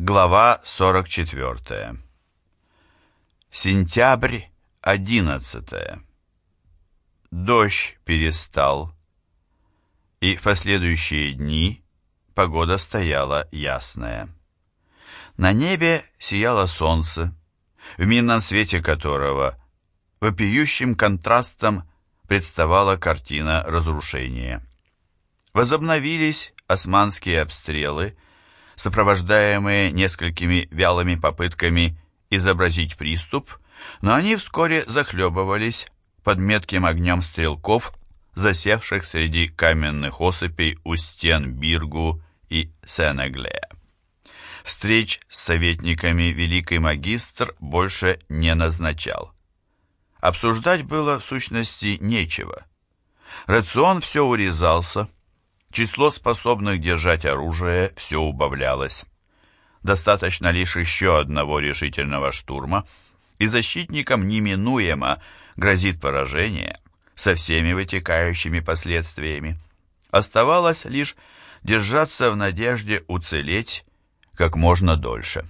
Глава 44. Сентябрь 11. Дождь перестал, и в последующие дни погода стояла ясная. На небе сияло солнце, в мирном свете которого вопиющим контрастом представала картина разрушения. Возобновились османские обстрелы, сопровождаемые несколькими вялыми попытками изобразить приступ, но они вскоре захлебывались под метким огнем стрелков, засевших среди каменных осыпей у стен Биргу и Сенеглея. Встреч с советниками великий магистр больше не назначал. Обсуждать было в сущности нечего. Рацион все урезался, Число способных держать оружие все убавлялось. Достаточно лишь еще одного решительного штурма, и защитникам неминуемо грозит поражение со всеми вытекающими последствиями. Оставалось лишь держаться в надежде уцелеть как можно дольше.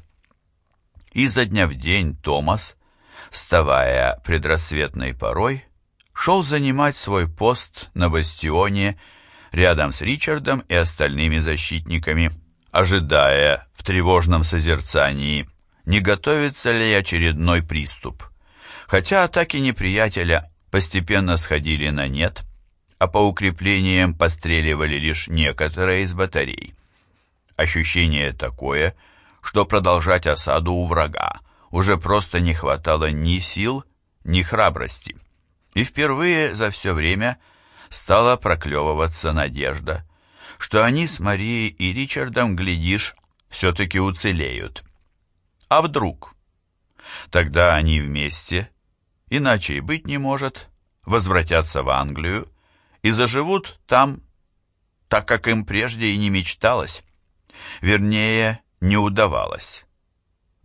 Изо дня в день Томас, вставая предрассветной порой, шел занимать свой пост на бастионе рядом с Ричардом и остальными защитниками, ожидая в тревожном созерцании, не готовится ли очередной приступ. Хотя атаки неприятеля постепенно сходили на нет, а по укреплениям постреливали лишь некоторые из батарей. Ощущение такое, что продолжать осаду у врага уже просто не хватало ни сил, ни храбрости. И впервые за все время – стала проклевываться надежда, что они с Марией и Ричардом, глядишь, все-таки уцелеют. А вдруг? Тогда они вместе, иначе и быть не может, возвратятся в Англию и заживут там, так как им прежде и не мечталось. Вернее, не удавалось.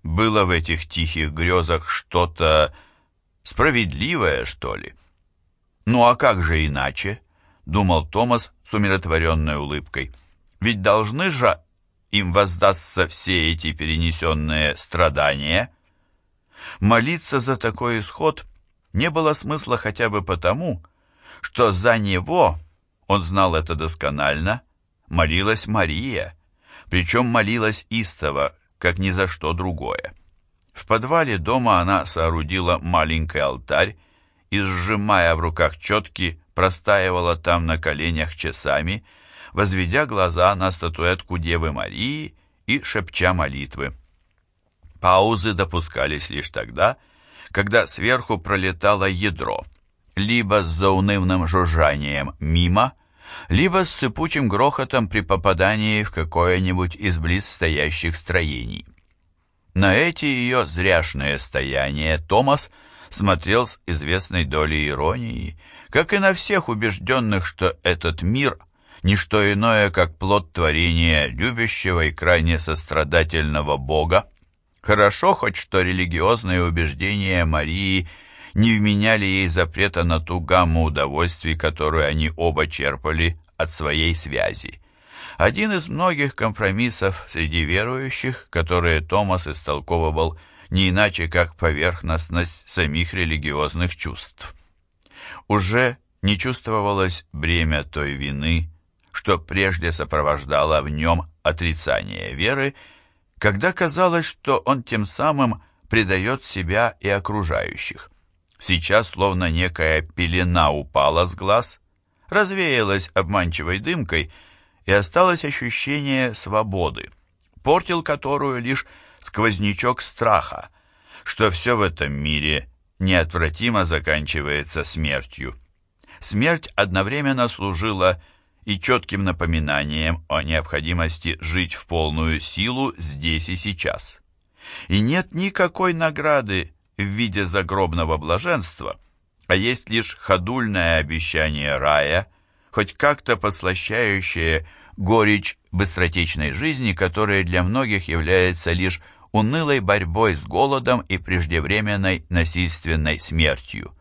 Было в этих тихих грезах что-то справедливое, что ли? «Ну а как же иначе?» — думал Томас с умиротворенной улыбкой. «Ведь должны же им воздастся все эти перенесенные страдания?» Молиться за такой исход не было смысла хотя бы потому, что за него, он знал это досконально, молилась Мария, причем молилась истово, как ни за что другое. В подвале дома она соорудила маленький алтарь и, сжимая в руках четки, простаивала там на коленях часами, возведя глаза на статуэтку Девы Марии и шепча молитвы. Паузы допускались лишь тогда, когда сверху пролетало ядро, либо с заунывным жужжанием мимо, либо с сыпучим грохотом при попадании в какое-нибудь из близстоящих строений. На эти ее зряшные стояния Томас – смотрел с известной долей иронии, как и на всех убежденных, что этот мир – не что иное, как плод творения любящего и крайне сострадательного Бога. Хорошо хоть, что религиозные убеждения Марии не вменяли ей запрета на ту гамму удовольствий, которую они оба черпали от своей связи. Один из многих компромиссов среди верующих, которые Томас истолковывал – не иначе как поверхностность самих религиозных чувств. Уже не чувствовалось бремя той вины, что прежде сопровождало в нем отрицание веры, когда казалось, что он тем самым предает себя и окружающих. Сейчас словно некая пелена упала с глаз, развеялась обманчивой дымкой, и осталось ощущение свободы, портил которую лишь сквознячок страха, что все в этом мире неотвратимо заканчивается смертью. Смерть одновременно служила и четким напоминанием о необходимости жить в полную силу здесь и сейчас. И нет никакой награды в виде загробного блаженства, а есть лишь ходульное обещание рая, хоть как-то подслащающее горечь быстротечной жизни, которая для многих является лишь унылой борьбой с голодом и преждевременной насильственной смертью.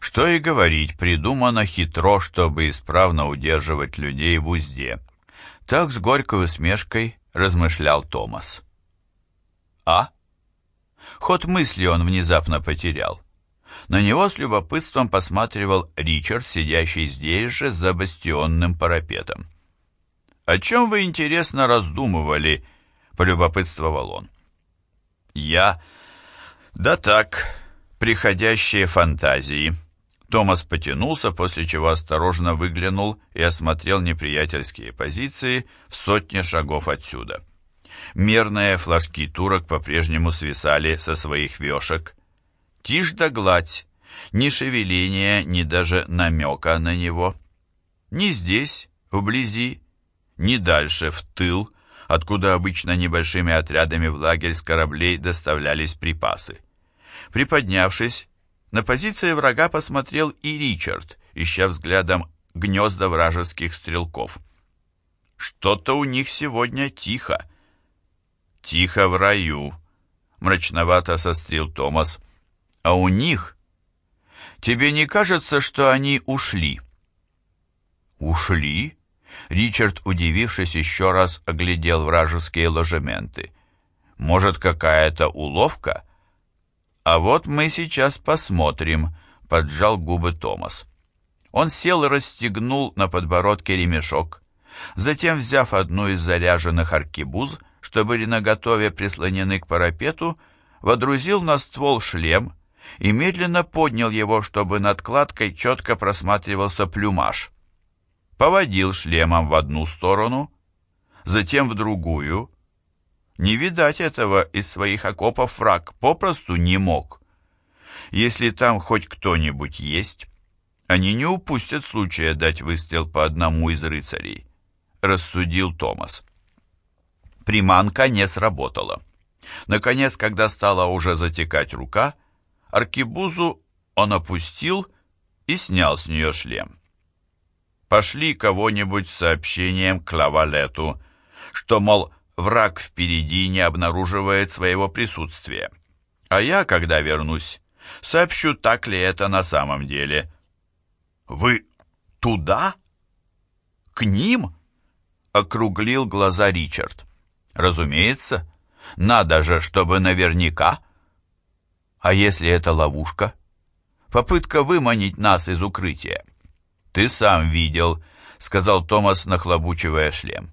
Что и говорить, придумано хитро, чтобы исправно удерживать людей в узде. Так с горькой усмешкой размышлял Томас. А? Ход мысли он внезапно потерял. На него с любопытством посматривал Ричард, сидящий здесь же за бастионным парапетом. «О чем вы, интересно, раздумывали?» — полюбопытствовал он. «Я... Да так, приходящие фантазии». Томас потянулся, после чего осторожно выглянул и осмотрел неприятельские позиции в сотне шагов отсюда. Мерные флажки турок по-прежнему свисали со своих вешек. Тишь да гладь, ни шевеления, ни даже намека на него. Ни здесь, вблизи, ни дальше, в тыл, откуда обычно небольшими отрядами в лагерь с кораблей доставлялись припасы. Приподнявшись, на позиции врага посмотрел и Ричард, ища взглядом гнезда вражеских стрелков. Что-то у них сегодня тихо. Тихо в раю, мрачновато сострил Томас. А у них... Тебе не кажется, что они ушли? Ушли? Ричард, удивившись, еще раз оглядел вражеские ложементы. Может, какая-то уловка? А вот мы сейчас посмотрим, поджал губы Томас. Он сел и расстегнул на подбородке ремешок. Затем, взяв одну из заряженных аркебуз, что были наготове прислонены к парапету, водрузил на ствол шлем и медленно поднял его, чтобы над кладкой четко просматривался плюмаж поводил шлемом в одну сторону, затем в другую. Не видать этого из своих окопов враг попросту не мог. Если там хоть кто-нибудь есть, они не упустят случая дать выстрел по одному из рыцарей, рассудил Томас. Приманка не сработала. Наконец, когда стала уже затекать рука, аркибузу он опустил и снял с нее шлем пошли кого-нибудь с сообщением к Лавалету, что, мол, враг впереди не обнаруживает своего присутствия. А я, когда вернусь, сообщу, так ли это на самом деле. «Вы туда? К ним?» — округлил глаза Ричард. «Разумеется. Надо же, чтобы наверняка. А если это ловушка? Попытка выманить нас из укрытия. «Ты сам видел», — сказал Томас, нахлобучивая шлем.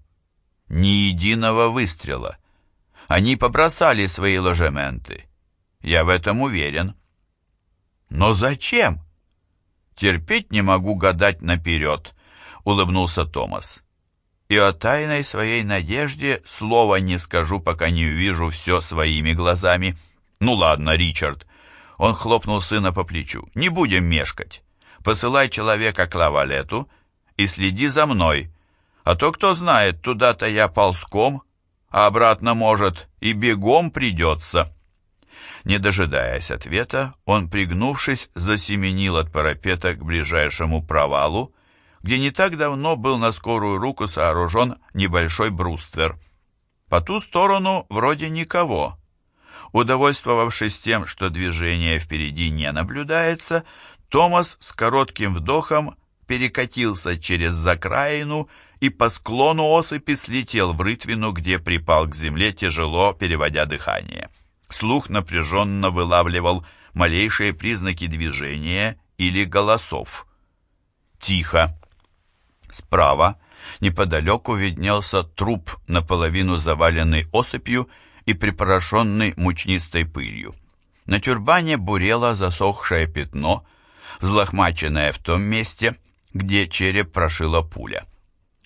«Ни единого выстрела. Они побросали свои ложементы. Я в этом уверен». «Но зачем?» «Терпеть не могу гадать наперед», — улыбнулся Томас. «И о тайной своей надежде слова не скажу, пока не увижу все своими глазами». «Ну ладно, Ричард». Он хлопнул сына по плечу. «Не будем мешкать посылай человека к лавалету и следи за мной, а то, кто знает, туда-то я ползком, а обратно, может, и бегом придется». Не дожидаясь ответа, он, пригнувшись, засеменил от парапета к ближайшему провалу, где не так давно был на скорую руку сооружен небольшой бруствер. По ту сторону вроде никого. Удовольствовавшись тем, что движение впереди не наблюдается, Томас с коротким вдохом перекатился через закраину и по склону осыпи слетел в рытвину, где припал к земле, тяжело переводя дыхание. Слух напряженно вылавливал малейшие признаки движения или голосов. Тихо. Справа, неподалеку, виднелся труп, наполовину заваленный осыпью и припорошенный мучнистой пылью. На тюрбане бурело засохшее пятно — взлохмаченная в том месте, где череп прошила пуля.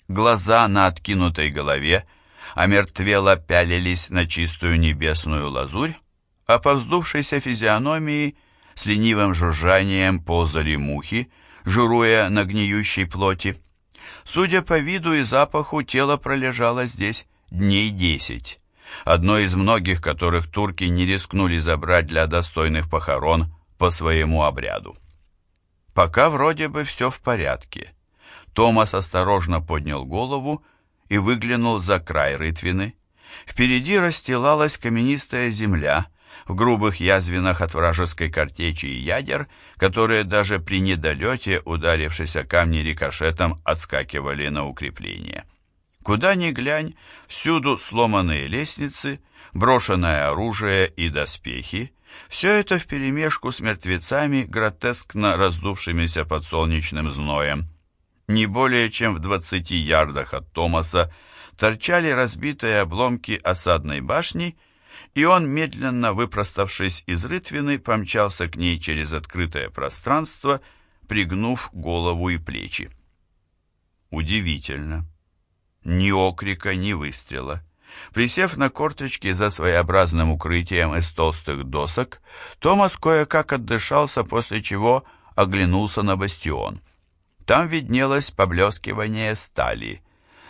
Глаза на откинутой голове омертвело пялились на чистую небесную лазурь, а по вздувшейся физиономии с ленивым жужжанием ползали мухи, журуя на гниющей плоти. Судя по виду и запаху, тело пролежало здесь дней десять, одно из многих, которых турки не рискнули забрать для достойных похорон по своему обряду. Пока вроде бы все в порядке. Томас осторожно поднял голову и выглянул за край рытвины. Впереди расстилалась каменистая земля в грубых язвинах от вражеской картечи и ядер, которые даже при недолете, ударившись о камни рикошетом, отскакивали на укрепление. Куда ни глянь, всюду сломанные лестницы, брошенное оружие и доспехи, все это вперемешку с мертвецами, гротескно раздувшимися под солнечным зноем. Не более чем в двадцати ярдах от Томаса торчали разбитые обломки осадной башни, и он, медленно выпроставшись из рытвины, помчался к ней через открытое пространство, пригнув голову и плечи. Удивительно. Ни окрика, ни выстрела. Присев на корточки за своеобразным укрытием из толстых досок, Томас кое-как отдышался, после чего оглянулся на бастион. Там виднелось поблескивание стали.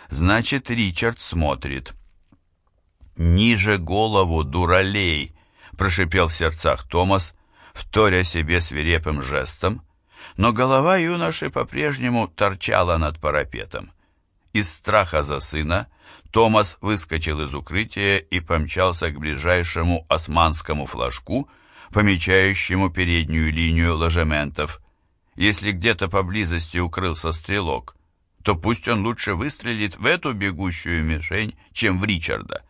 Значит, Ричард смотрит. «Ниже голову, дуралей!» — прошипел в сердцах Томас, вторя себе свирепым жестом, но голова юноши по-прежнему торчала над парапетом. Из страха за сына Томас выскочил из укрытия и помчался к ближайшему османскому флажку, помечающему переднюю линию ложементов. Если где-то поблизости укрылся стрелок, то пусть он лучше выстрелит в эту бегущую мишень, чем в Ричарда.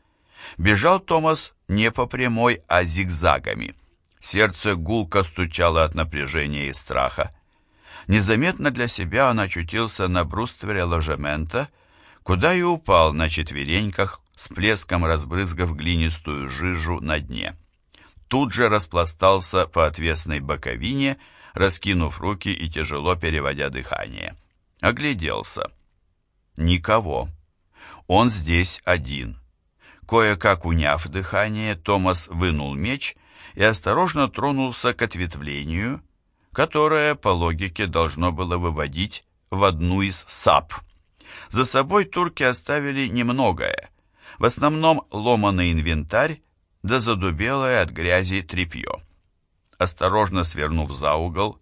Бежал Томас не по прямой, а зигзагами. Сердце гулко стучало от напряжения и страха. Незаметно для себя он очутился на бруствере ложемента, куда и упал на четвереньках, с плеском разбрызгав глинистую жижу на дне. Тут же распластался по отвесной боковине, раскинув руки и тяжело переводя дыхание. Огляделся. Никого. Он здесь один. Кое-как уняв дыхание, Томас вынул меч и осторожно тронулся к ответвлению, которое, по логике, должно было выводить в одну из сап. За собой турки оставили немногое, в основном ломаный инвентарь, да задубелое от грязи тряпье. Осторожно свернув за угол,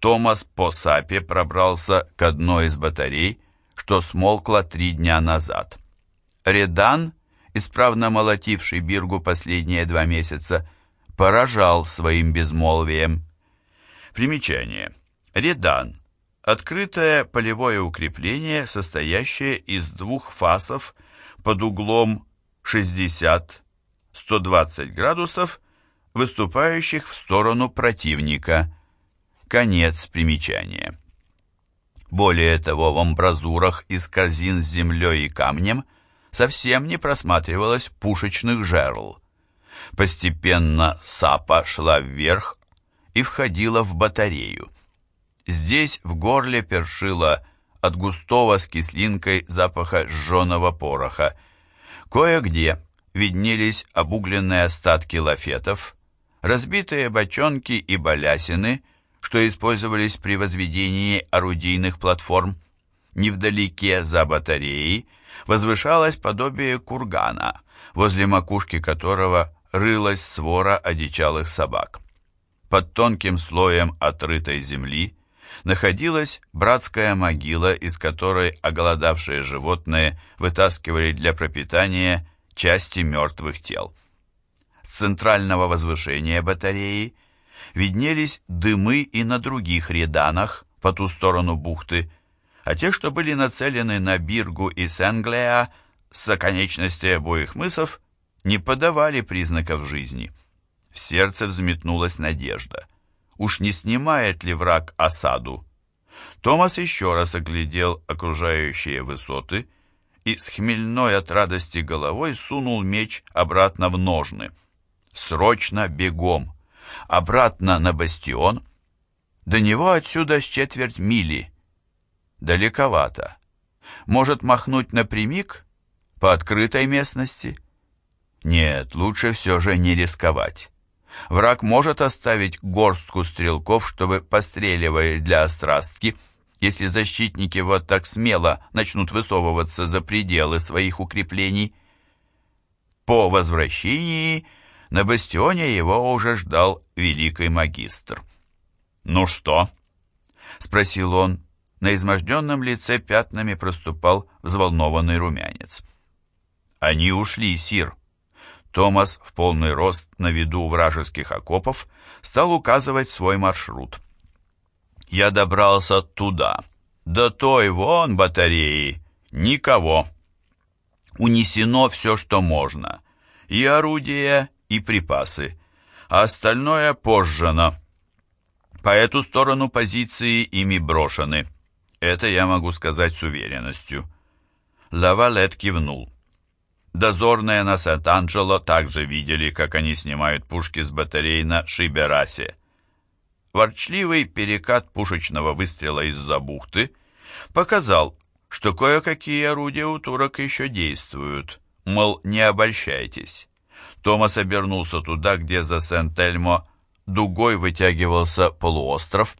Томас по САПе пробрался к одной из батарей, что смолкло три дня назад. Редан, исправно молотивший Биргу последние два месяца, поражал своим безмолвием. Примечание. Редан. Открытое полевое укрепление, состоящее из двух фасов под углом 60-120 градусов, выступающих в сторону противника. Конец примечания. Более того, в амбразурах из корзин с землей и камнем совсем не просматривалось пушечных жерл. Постепенно сапа шла вверх и входила в батарею. Здесь в горле першило от густого с кислинкой запаха сжженного пороха. Кое-где виднелись обугленные остатки лафетов, разбитые бочонки и балясины, что использовались при возведении орудийных платформ. Невдалеке за батареей возвышалось подобие кургана, возле макушки которого рылась свора одичалых собак. Под тонким слоем отрытой земли находилась братская могила, из которой оголодавшие животные вытаскивали для пропитания части мертвых тел. С центрального возвышения батареи виднелись дымы и на других реданах по ту сторону бухты, а те, что были нацелены на Биргу и Сенглеа с оконечностей обоих мысов, не подавали признаков жизни. В сердце взметнулась надежда. Уж не снимает ли враг осаду? Томас еще раз оглядел окружающие высоты и с хмельной от радости головой сунул меч обратно в ножны. Срочно бегом! Обратно на бастион. До него отсюда с четверть мили. Далековато. Может махнуть напрямик по открытой местности? Нет, лучше все же не рисковать. Враг может оставить горстку стрелков, чтобы постреливали для острастки, если защитники вот так смело начнут высовываться за пределы своих укреплений. По возвращении на бастионе его уже ждал великий магистр. «Ну что?» — спросил он. На изможденном лице пятнами проступал взволнованный румянец. «Они ушли, сир», Томас в полный рост на виду вражеских окопов стал указывать свой маршрут. «Я добрался туда. До той вон батареи. Никого». Унесено все, что можно, и орудия, и припасы, а остальное пожжено. По эту сторону позиции ими брошены. Это я могу сказать с уверенностью. Лавалет кивнул. Дозорные на Сент-Анджело также видели, как они снимают пушки с батарей на Шиберасе. Ворчливый перекат пушечного выстрела из-за бухты показал, что кое-какие орудия у турок еще действуют, мол, не обольщайтесь. Томас обернулся туда, где за Сент-Эльмо дугой вытягивался полуостров.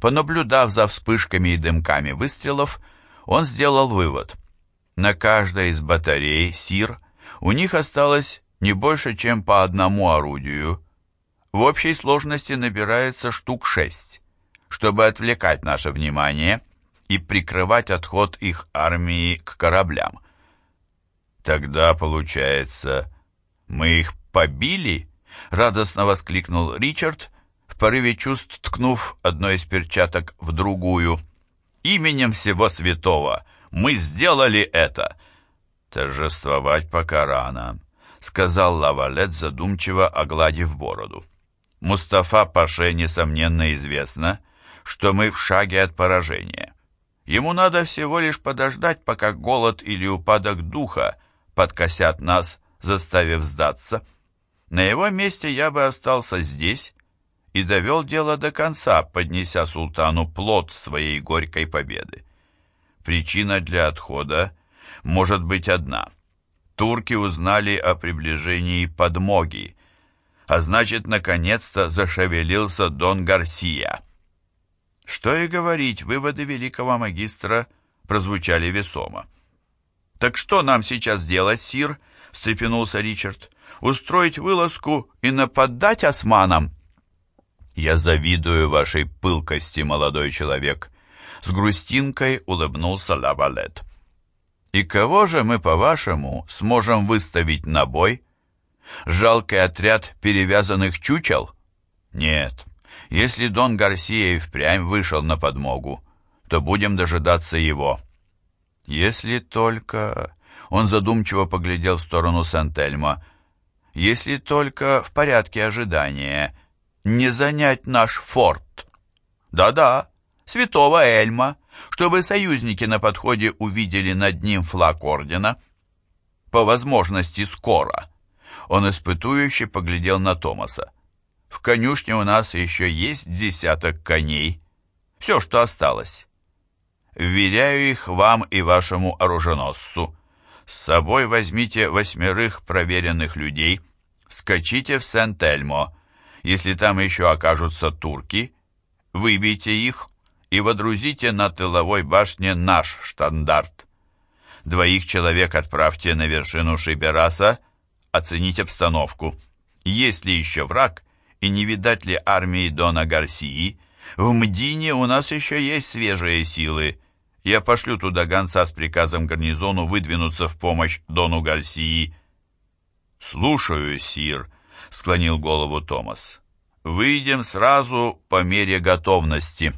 Понаблюдав за вспышками и дымками выстрелов, он сделал вывод. На каждой из батарей СИР у них осталось не больше, чем по одному орудию. В общей сложности набирается штук шесть, чтобы отвлекать наше внимание и прикрывать отход их армии к кораблям. Тогда, получается, мы их побили? Радостно воскликнул Ричард, в порыве чувств ткнув одной из перчаток в другую. Именем всего святого мы сделали это. Торжествовать пока рано, сказал Лавалет, задумчиво огладив бороду. Мустафа Паше, несомненно, известно, что мы в шаге от поражения. Ему надо всего лишь подождать, пока голод или упадок духа подкосят нас, заставив сдаться. На его месте я бы остался здесь и довел дело до конца, поднеся султану плод своей горькой победы. Причина для отхода может быть одна. Турки узнали о приближении подмоги, а значит, наконец-то зашевелился Дон Гарсия. Что и говорить, выводы великого магистра прозвучали весомо. «Так что нам сейчас делать, Сир?» — встрепенулся Ричард. «Устроить вылазку и нападать османам?» «Я завидую вашей пылкости, молодой человек», — с грустинкой улыбнулся Лавалет. «И кого же мы, по-вашему, сможем выставить на бой? Жалкий отряд перевязанных чучел? Нет, если Дон Гарсия и впрямь вышел на подмогу, то будем дожидаться его. Если только... Он задумчиво поглядел в сторону Сантельма. Если только в порядке ожидания не занять наш форт. Да-да, святого Эльма, чтобы союзники на подходе увидели над ним флаг ордена. По возможности скоро. Он испытующе поглядел на Томаса. В конюшне у нас еще есть десяток коней. Все, что осталось. Вверяю их вам и вашему оруженосцу. С собой возьмите восьмерых проверенных людей, скачите в Сент-Эльмо. Если там еще окажутся турки, выбейте их и водрузите на тыловой башне наш штандарт. Двоих человек отправьте на вершину Шибераса оценить обстановку. Есть ли еще враг, и не видать ли армии Дона Гарсии, в Мдине у нас еще есть свежие силы. Я пошлю туда гонца с приказом гарнизону выдвинуться в помощь Дону Гарсии. «Слушаю, сир», — склонил голову Томас. «Выйдем сразу по мере готовности».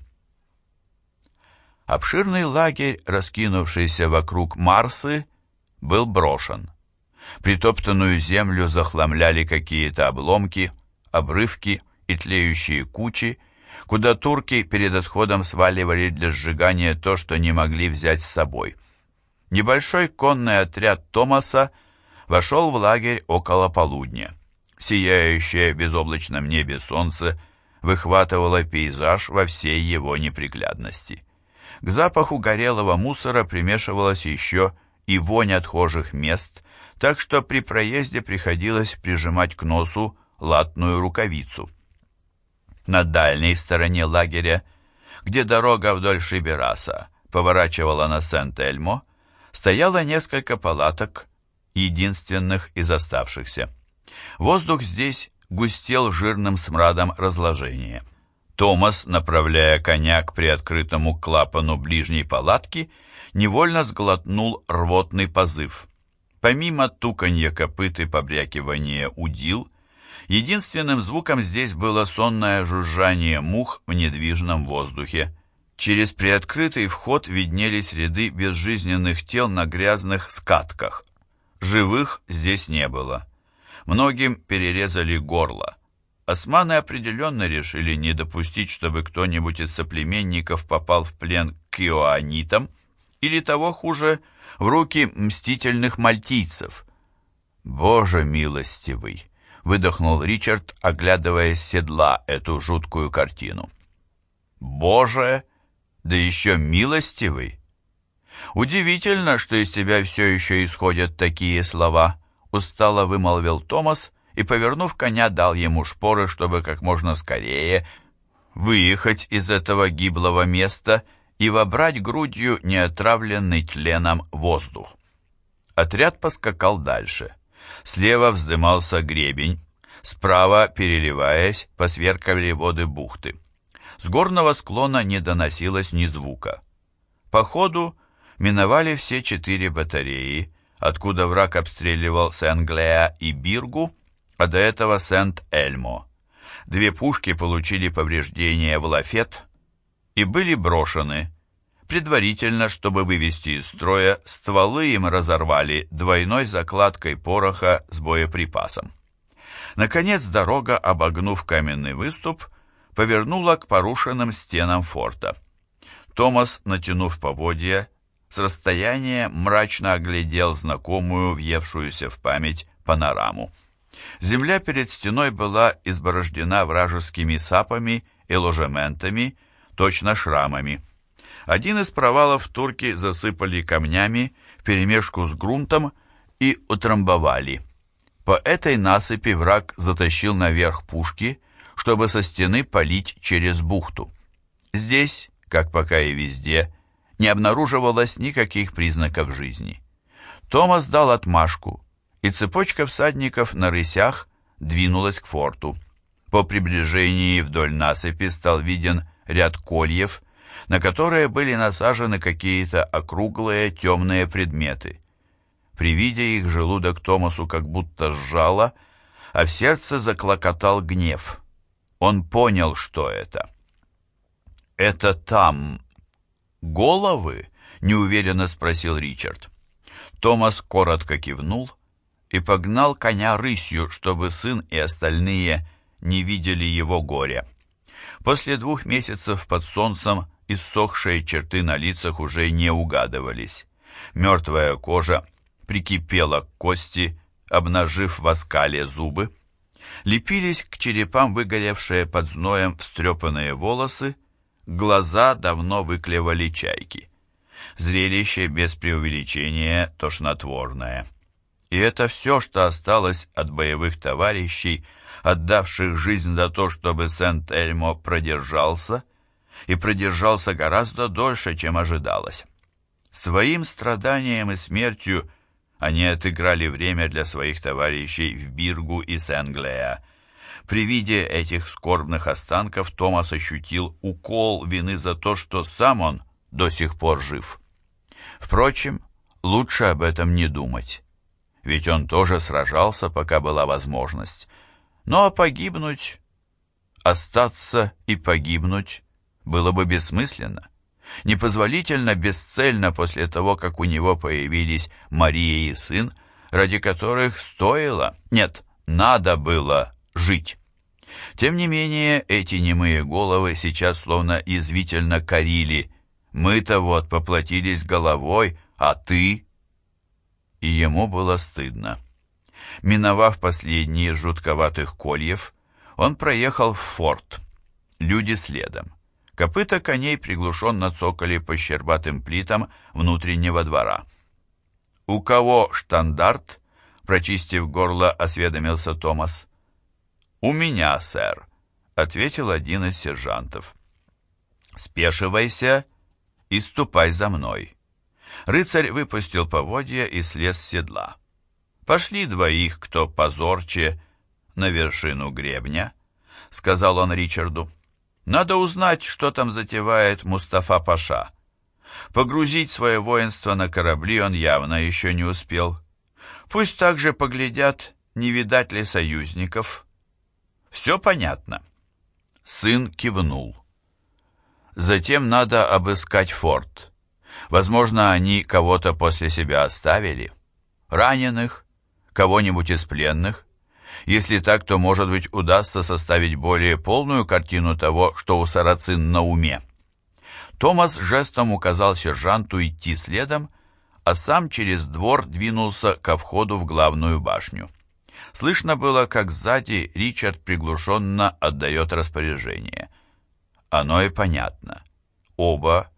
Обширный лагерь, раскинувшийся вокруг Марсы, был брошен. Притоптанную землю захламляли какие-то обломки, обрывки и тлеющие кучи, куда турки перед отходом сваливали для сжигания то, что не могли взять с собой. Небольшой конный отряд Томаса вошел в лагерь около полудня. Сияющее в безоблачном небе солнце выхватывало пейзаж во всей его неприглядности. К запаху горелого мусора примешивалась еще и вонь отхожих мест, так что при проезде приходилось прижимать к носу латную рукавицу. На дальней стороне лагеря, где дорога вдоль Шибераса поворачивала на Сент-Эльмо, стояло несколько палаток, единственных из оставшихся. Воздух здесь густел жирным смрадом разложения. Томас, направляя коня к приоткрытому клапану ближней палатки, невольно сглотнул рвотный позыв. Помимо туканья копыт и побрякивания удил, единственным звуком здесь было сонное жужжание мух в недвижном воздухе. Через приоткрытый вход виднелись ряды безжизненных тел на грязных скатках. Живых здесь не было. Многим перерезали горло. Османы определенно решили не допустить, чтобы кто-нибудь из соплеменников попал в плен к иоанитам, или того хуже, в руки мстительных мальтийцев. «Боже милостивый!» — выдохнул Ричард, оглядывая с седла эту жуткую картину. «Боже! Да еще милостивый!» «Удивительно, что из тебя все еще исходят такие слова», — устало вымолвил Томас и, повернув коня, дал ему шпоры, чтобы как можно скорее выехать из этого гиблого места и вобрать грудью неотравленный тленом воздух. Отряд поскакал дальше. Слева вздымался гребень, справа, переливаясь, посверкали воды бухты. С горного склона не доносилось ни звука. По ходу миновали все четыре батареи, откуда враг обстреливал Сен-Глеа и Биргу, а до этого Сент-Эльмо. Две пушки получили повреждения в лафет и были брошены. Предварительно, чтобы вывести из строя, стволы им разорвали двойной закладкой пороха с боеприпасом. Наконец дорога, обогнув каменный выступ, повернула к порушенным стенам форта. Томас, натянув поводья, с расстояния мрачно оглядел знакомую, въевшуюся в память панораму. Земля перед стеной была изборождена вражескими сапами и ложементами, точно шрамами. Один из провалов турки засыпали камнями вперемешку с грунтом и утрамбовали. По этой насыпи враг затащил наверх пушки, чтобы со стены палить через бухту. Здесь, как пока и везде, не обнаруживалось никаких признаков жизни. Томас дал отмашку, и цепочка всадников на рысях двинулась к форту. По приближении вдоль насыпи стал виден ряд кольев, на которые были насажены какие-то округлые темные предметы. При виде их желудок Томасу как будто сжало, а в сердце заклокотал гнев. Он понял, что это. «Это там головы?» — неуверенно спросил Ричард. Томас коротко кивнул и погнал коня рысью, чтобы сын и остальные не видели его горя. После двух месяцев под солнцем иссохшие черты на лицах уже не угадывались. Мертвая кожа прикипела к кости, обнажив в оскале зубы. Лепились к черепам выгоревшие под зноем встрепанные волосы, Глаза давно выклевали чайки. Зрелище без преувеличения тошнотворное. И это все, что осталось от боевых товарищей, отдавших жизнь за то, чтобы Сент-Эльмо продержался, и продержался гораздо дольше, чем ожидалось. Своим страданием и смертью они отыграли время для своих товарищей в Биргу и Сен-Глеа, при виде этих скорбных останков Томас ощутил укол вины за то, что сам он до сих пор жив. Впрочем, лучше об этом не думать, ведь он тоже сражался, пока была возможность. Ну а погибнуть, остаться и погибнуть было бы бессмысленно. Непозволительно бесцельно после того, как у него появились Мария и сын, ради которых стоило, нет, надо было жить. Тем не менее, эти немые головы сейчас словно извительно корили. Мы-то вот поплатились головой, а ты... И ему было стыдно. Миновав последние жутковатых кольев, он проехал в форт. Люди следом. Копыта коней приглушенно цокали по щербатым плитам внутреннего двора. «У кого штандарт?» Прочистив горло, осведомился Томас. «У меня, сэр», — ответил один из сержантов. «Спешивайся и ступай за мной». Рыцарь выпустил поводья и слез с седла. «Пошли двоих, кто позорче, на вершину гребня», — сказал он Ричарду. «Надо узнать, что там затевает Мустафа Паша. Погрузить свое воинство на корабли он явно еще не успел. Пусть также поглядят, не видать ли союзников». Все понятно. Сын кивнул. Затем надо обыскать форт. Возможно, они кого-то после себя оставили. раненых, кого-нибудь из пленных? Если так, то, может быть, удастся составить более полную картину того, что у сарацин на уме. Томас жестом указал сержанту идти следом, а сам через двор двинулся ко входу в главную башню. Слышно было, как сзади Ричард приглушенно отдает распоряжение. Оно и понятно. Оба,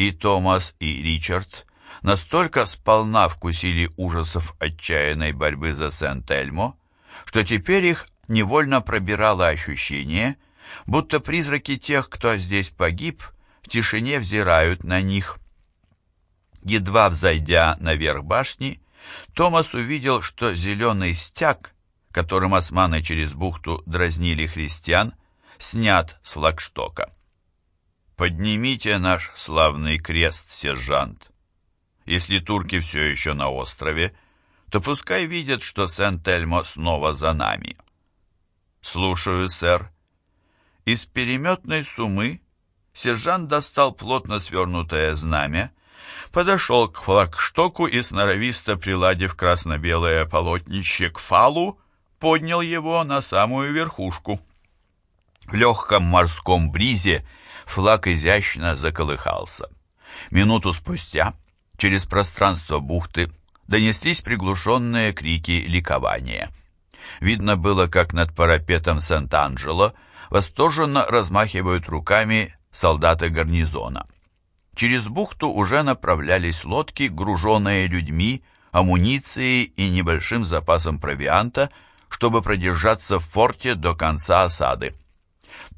и Томас, и Ричард, настолько сполна вкусили ужасов отчаянной борьбы за Сент-Эльмо, что теперь их невольно пробирало ощущение, будто призраки тех, кто здесь погиб, в тишине взирают на них. Едва взойдя наверх башни, Томас увидел, что зеленый стяг, которым османы через бухту дразнили христиан, снят с флагштока. «Поднимите наш славный крест, сержант. Если турки все еще на острове, то пускай видят, что Сент-Эльмо снова за нами». «Слушаю, сэр». Из переметной сумы сержант достал плотно свернутое знамя, подошел к флагштоку и, сноровисто приладив красно-белое полотнище к фалу, поднял его на самую верхушку. В легком морском бризе флаг изящно заколыхался. Минуту спустя через пространство бухты донеслись приглушенные крики ликования. Видно было, как над парапетом Сент-Анджело восторженно размахивают руками солдаты гарнизона. Через бухту уже направлялись лодки, груженные людьми, амуницией и небольшим запасом провианта, чтобы продержаться в форте до конца осады.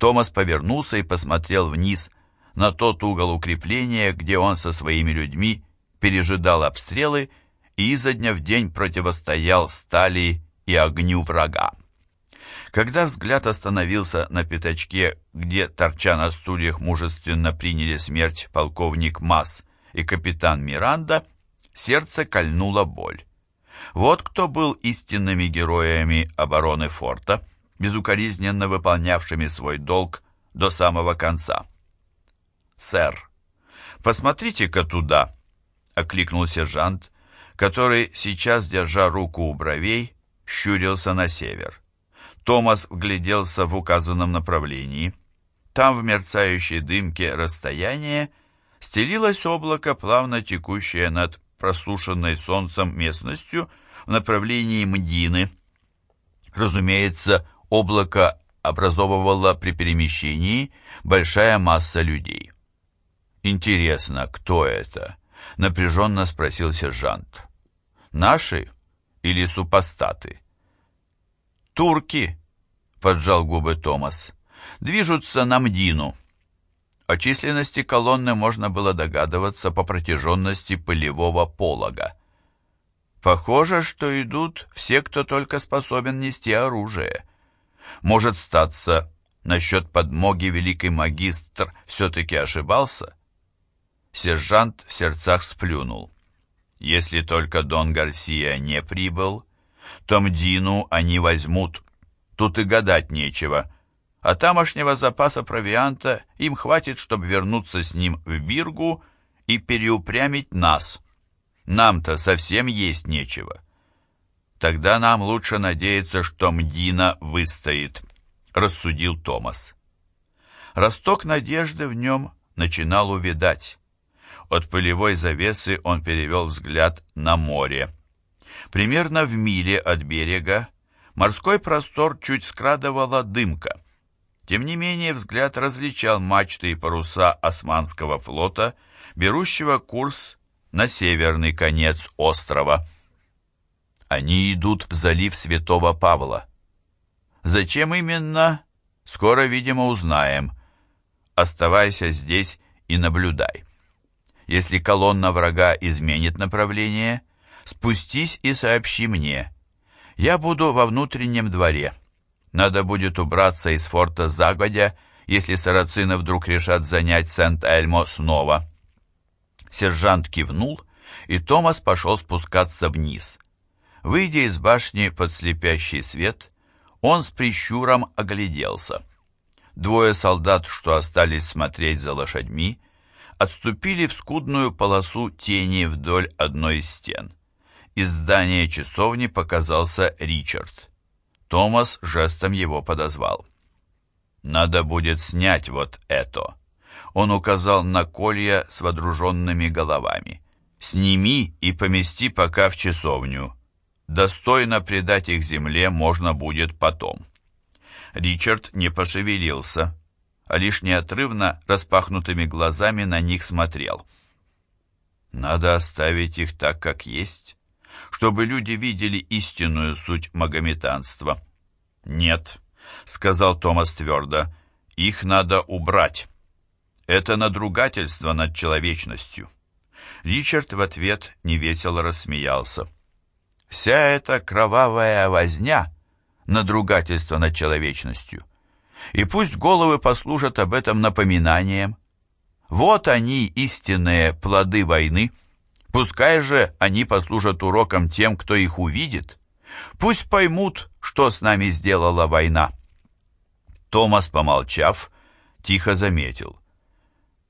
Томас повернулся и посмотрел вниз на тот угол укрепления, где он со своими людьми пережидал обстрелы и изо дня в день противостоял стали и огню врага. Когда взгляд остановился на пятачке, где, торча на стульях, мужественно приняли смерть полковник Масс и капитан Миранда, сердце кольнула боль. Вот кто был истинными героями обороны форта, безукоризненно выполнявшими свой долг до самого конца. «Сэр, посмотрите-ка туда!» — окликнул сержант, который, сейчас, держа руку у бровей, щурился на север. Томас вгляделся в указанном направлении. Там, в мерцающей дымке расстояние, стелилось облако, плавно текущее над просушенной солнцем местностью в направлении Мдины. Разумеется, облако образовывало при перемещении большая масса людей. «Интересно, кто это?» — напряженно спросил сержант. «Наши или супостаты?» «Турки», — поджал губы Томас, — «движутся на Мдину». О численности колонны можно было догадываться по протяженности пылевого полога. Похоже, что идут все, кто только способен нести оружие. Может статься, насчет подмоги великий магистр все-таки ошибался? Сержант в сердцах сплюнул. Если только Дон Гарсия не прибыл, то Мдину они возьмут. Тут и гадать нечего. А тамошнего запаса провианта им хватит, чтобы вернуться с ним в Биргу и переупрямить нас. Нам-то совсем есть нечего. Тогда нам лучше надеяться, что Мдина выстоит, рассудил Томас. Росток надежды в нем начинал увидать. От пылевой завесы он перевел взгляд на море. Примерно в миле от берега морской простор чуть скрадывала дымка. Тем не менее взгляд различал мачты и паруса османского флота, берущего курс на северный конец острова. Они идут в залив Святого Павла. Зачем именно, скоро, видимо, узнаем. Оставайся здесь и наблюдай. Если колонна врага изменит направление, спустись и сообщи мне. Я буду во внутреннем дворе. Надо будет убраться из форта загодя, если сарацины вдруг решат занять Сент-Эльмо снова. Сержант кивнул, и Томас пошел спускаться вниз. Выйдя из башни под слепящий свет, он с прищуром огляделся. Двое солдат, что остались смотреть за лошадьми, отступили в скудную полосу тени вдоль одной из стен. из здания часовни показался Ричард. Томас жестом его подозвал. «Надо будет снять вот это». Он указал на колья с водруженными головами. «Сними и помести пока в часовню. Достойно предать их земле можно будет потом». Ричард не пошевелился, а лишь неотрывно распахнутыми глазами на них смотрел. «Надо оставить их так, как есть, чтобы люди видели истинную суть магометанства». «Нет», — сказал Томас твердо, — «их надо убрать. Это надругательство над человечностью». Ричард в ответ невесело рассмеялся. «Вся эта кровавая возня — надругательство над человечностью. И пусть головы послужат об этом напоминанием. Вот они, истинные плоды войны. Пускай же они послужат уроком тем, кто их увидит. Пусть поймут, что с нами сделала война. Томас, помолчав, тихо заметил.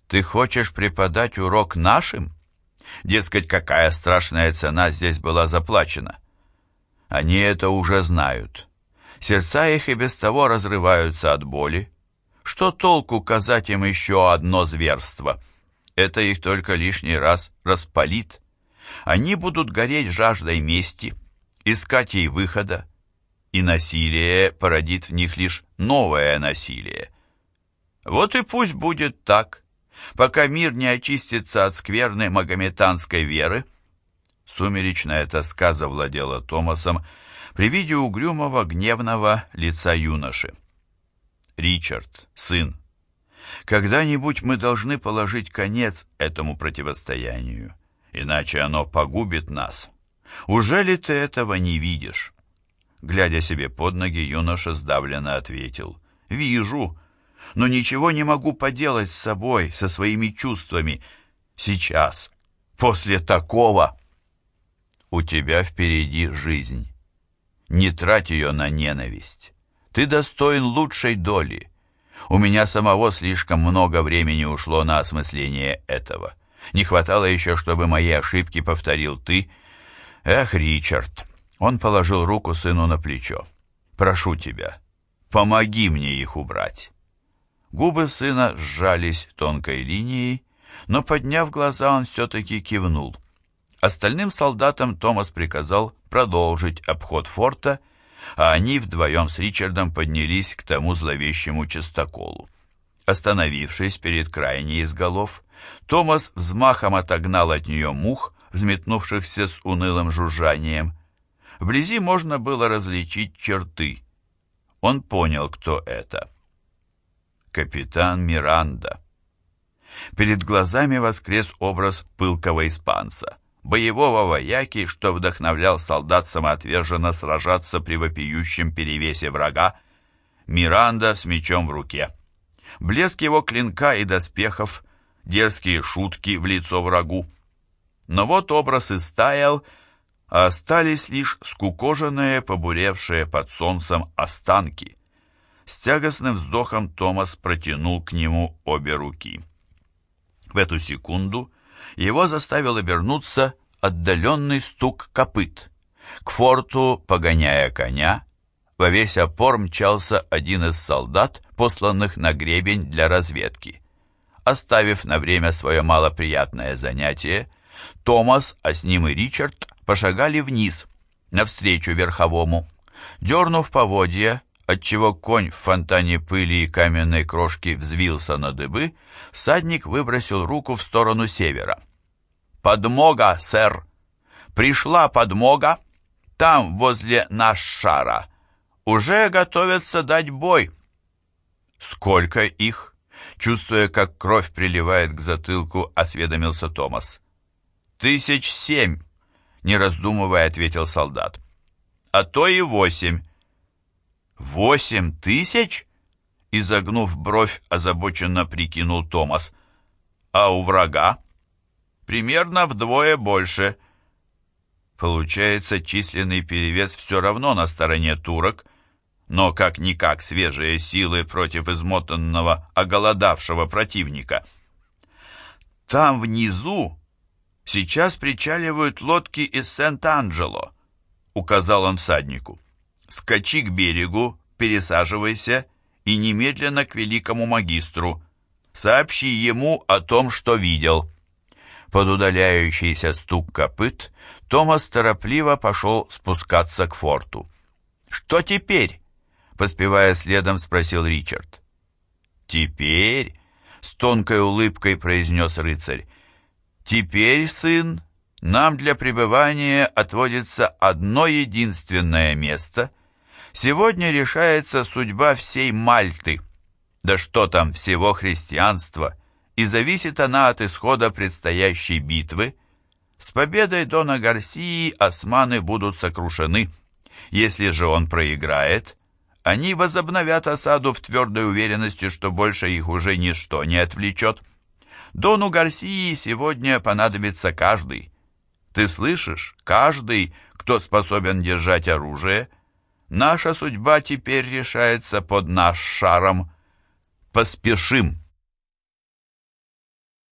«Ты хочешь преподать урок нашим?» Дескать, какая страшная цена здесь была заплачена. Они это уже знают. Сердца их и без того разрываются от боли. Что толку казать им еще одно зверство? Это их только лишний раз распалит. Они будут гореть жаждой мести, искать ей выхода, и насилие породит в них лишь новое насилие. Вот и пусть будет так, пока мир не очистится от скверной магометанской веры. Сумеречная тоска завладела Томасом, при виде угрюмого, гневного лица юноши. «Ричард, сын, когда-нибудь мы должны положить конец этому противостоянию, иначе оно погубит нас. Уже ли ты этого не видишь?» Глядя себе под ноги, юноша сдавленно ответил. «Вижу, но ничего не могу поделать с собой, со своими чувствами. Сейчас, после такого...» «У тебя впереди жизнь». Не трать ее на ненависть. Ты достоин лучшей доли. У меня самого слишком много времени ушло на осмысление этого. Не хватало еще, чтобы мои ошибки повторил ты. Эх, Ричард. Он положил руку сыну на плечо. Прошу тебя, помоги мне их убрать. Губы сына сжались тонкой линией, но, подняв глаза, он все-таки кивнул. Остальным солдатам Томас приказал продолжить обход форта, а они вдвоем с Ричардом поднялись к тому зловещему частоколу. Остановившись перед крайней из голов, Томас взмахом отогнал от нее мух, взметнувшихся с унылым жужжанием. Вблизи можно было различить черты. Он понял, кто это. Капитан Миранда. Перед глазами воскрес образ пылкого испанца боевого вояки, что вдохновлял солдат самоотверженно сражаться при вопиющем перевесе врага, Миранда с мечом в руке. Блеск его клинка и доспехов, дерзкие шутки в лицо врагу. Но вот образ истаял, а остались лишь скукоженные, побуревшие под солнцем останки. С тягостным вздохом Томас протянул к нему обе руки. В эту секунду его заставил обернуться отдаленный стук копыт. К форту, погоняя коня, во весь опор мчался один из солдат, посланных на гребень для разведки. Оставив на время свое малоприятное занятие, Томас, а с ним и Ричард, пошагали вниз, навстречу верховому. Дернув поводья, отчего конь в фонтане пыли и каменной крошки взвился на дыбы, всадник выбросил руку в сторону севера. «Подмога, сэр! Пришла подмога! Там, возле наш шара. Уже готовятся дать бой!» «Сколько их?» Чувствуя, как кровь приливает к затылку, осведомился Томас. «Тысяч семь!» Не раздумывая, ответил солдат. «А то и восемь!» «Восемь тысяч?» Изогнув бровь, озабоченно прикинул Томас. «А у врага?» «Примерно вдвое больше». Получается, численный перевес все равно на стороне турок, но как-никак свежие силы против измотанного, оголодавшего противника. Там внизу сейчас причаливают лодки из Сент-Анджело», — указал он всаднику. «Скачи к берегу, пересаживайся и немедленно к великому магистру. Сообщи ему о том, что видел». Под удаляющийся стук копыт Томас торопливо пошел спускаться к форту. «Что теперь?» — поспевая следом, спросил Ричард. «Теперь?» — с тонкой улыбкой произнес рыцарь. «Теперь, сын, нам для пребывания отводится одно единственное место. Сегодня решается судьба всей Мальты. Да что там, всего христианства!» и зависит она от исхода предстоящей битвы. С победой Дона Гарсии османы будут сокрушены. Если же он проиграет, они возобновят осаду в твердой уверенности, что больше их уже ничто не отвлечет. Дону Гарсии сегодня понадобится каждый. Ты слышишь? Каждый, кто способен держать оружие. Наша судьба теперь решается под наш шаром. Поспешим.